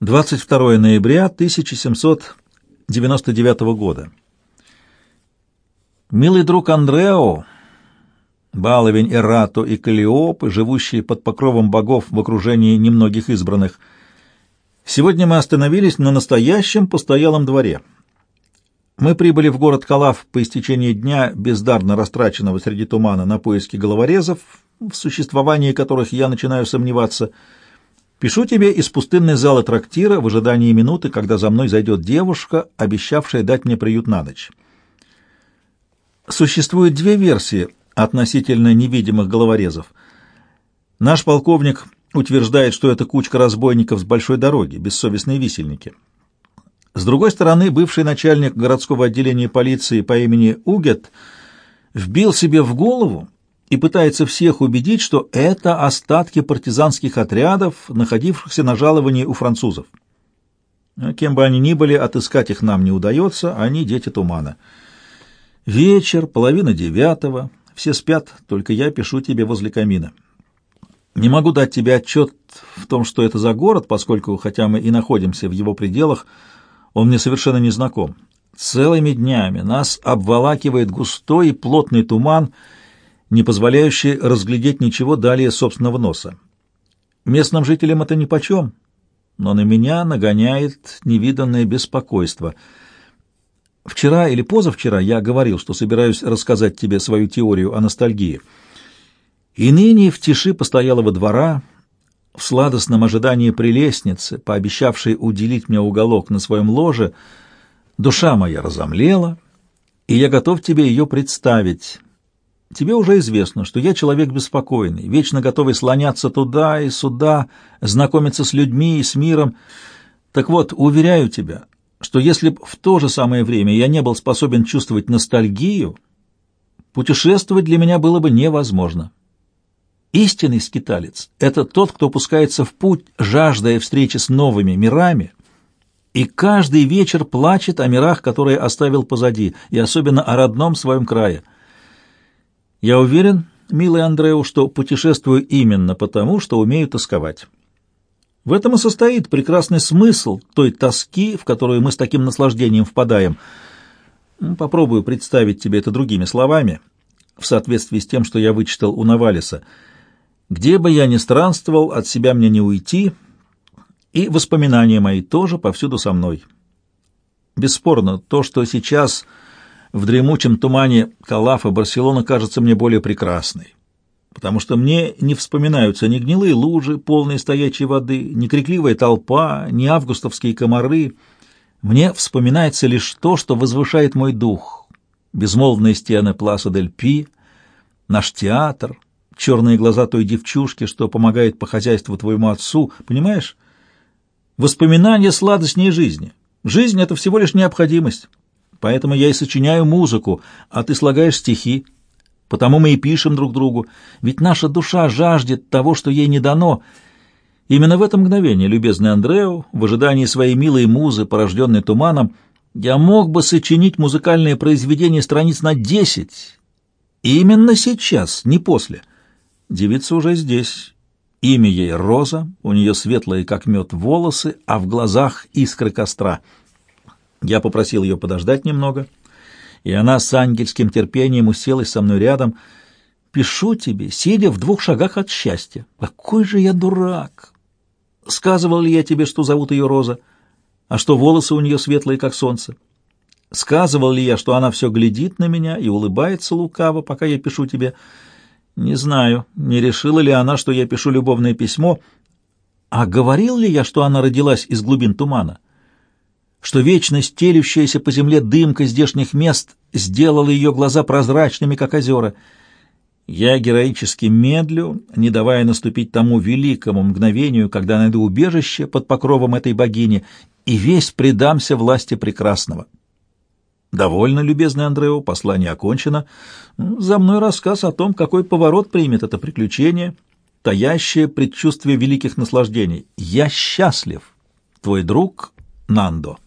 22 ноября 1799 года. Милый друг Андрео, баловень Эрато и Калиопы, живущие под покровом богов в окружении немногих избранных, сегодня мы остановились на настоящем постоялом дворе. Мы прибыли в город Калаф по истечении дня, бездарно растраченного среди тумана на поиски головорезов, в существовании которых я начинаю сомневаться — Пишу тебе из пустынной зала трактира в ожидании минуты, когда за мной зайдет девушка, обещавшая дать мне приют на ночь. Существует две версии относительно невидимых головорезов. Наш полковник утверждает, что это кучка разбойников с большой дороги, бессовестные висельники. С другой стороны, бывший начальник городского отделения полиции по имени Угет вбил себе в голову, и пытается всех убедить, что это остатки партизанских отрядов, находившихся на жаловании у французов. Кем бы они ни были, отыскать их нам не удается, они дети тумана. Вечер, половина девятого, все спят, только я пишу тебе возле камина. Не могу дать тебе отчет в том, что это за город, поскольку, хотя мы и находимся в его пределах, он мне совершенно не знаком. Целыми днями нас обволакивает густой и плотный туман — не позволяющий разглядеть ничего далее собственного носа. Местным жителям это нипочем, но на меня нагоняет невиданное беспокойство. Вчера или позавчера я говорил, что собираюсь рассказать тебе свою теорию о ностальгии. И ныне в тиши постоялого двора, в сладостном ожидании прелестницы, пообещавшей уделить мне уголок на своем ложе, душа моя разомлела, и я готов тебе ее представить, Тебе уже известно, что я человек беспокойный, вечно готовый слоняться туда и сюда, знакомиться с людьми и с миром. Так вот, уверяю тебя, что если б в то же самое время я не был способен чувствовать ностальгию, путешествовать для меня было бы невозможно. Истинный скиталец — это тот, кто пускается в путь, жаждая встречи с новыми мирами, и каждый вечер плачет о мирах, которые оставил позади, и особенно о родном своем крае — я уверен, милый Андреу, что путешествую именно потому, что умею тосковать. В этом и состоит прекрасный смысл той тоски, в которую мы с таким наслаждением впадаем. Попробую представить тебе это другими словами, в соответствии с тем, что я вычитал у Навалиса. Где бы я ни странствовал, от себя мне не уйти, и воспоминания мои тоже повсюду со мной. Бесспорно, то, что сейчас в дремучем тумане Калафа Барселона кажется мне более прекрасной, потому что мне не вспоминаются ни гнилые лужи, полные стоячей воды, ни крикливая толпа, ни августовские комары. Мне вспоминается лишь то, что возвышает мой дух. Безмолвные стены Пласа дель Пи, наш театр, черные глаза той девчушки, что помогает по хозяйству твоему отцу, понимаешь? Воспоминания сладостнее жизни. Жизнь — это всего лишь необходимость. Поэтому я и сочиняю музыку, а ты слагаешь стихи. Потому мы и пишем друг другу. Ведь наша душа жаждет того, что ей не дано. Именно в это мгновение, любезный Андрео, в ожидании своей милой музы, порожденной туманом, я мог бы сочинить музыкальное произведение страниц на десять. Именно сейчас, не после. Девица уже здесь. Имя ей Роза, у нее светлые, как мед, волосы, а в глазах искры костра — я попросил ее подождать немного, и она с ангельским терпением уселась со мной рядом. «Пишу тебе, сидя в двух шагах от счастья. Какой же я дурак! Сказывал ли я тебе, что зовут ее Роза, а что волосы у нее светлые, как солнце? Сказывал ли я, что она все глядит на меня и улыбается лукаво, пока я пишу тебе? Не знаю, не решила ли она, что я пишу любовное письмо, а говорил ли я, что она родилась из глубин тумана?» Что вечно стелющаяся по земле дымка здешних мест сделала ее глаза прозрачными, как озера. Я героически медлю, не давая наступить тому великому мгновению, когда найду убежище под покровом этой богини и весь предамся власти прекрасного. Довольно, любезный Андрео, послание окончено. За мной рассказ о том, какой поворот примет это приключение, таящее предчувствие великих наслаждений. Я счастлив. Твой друг Нандо.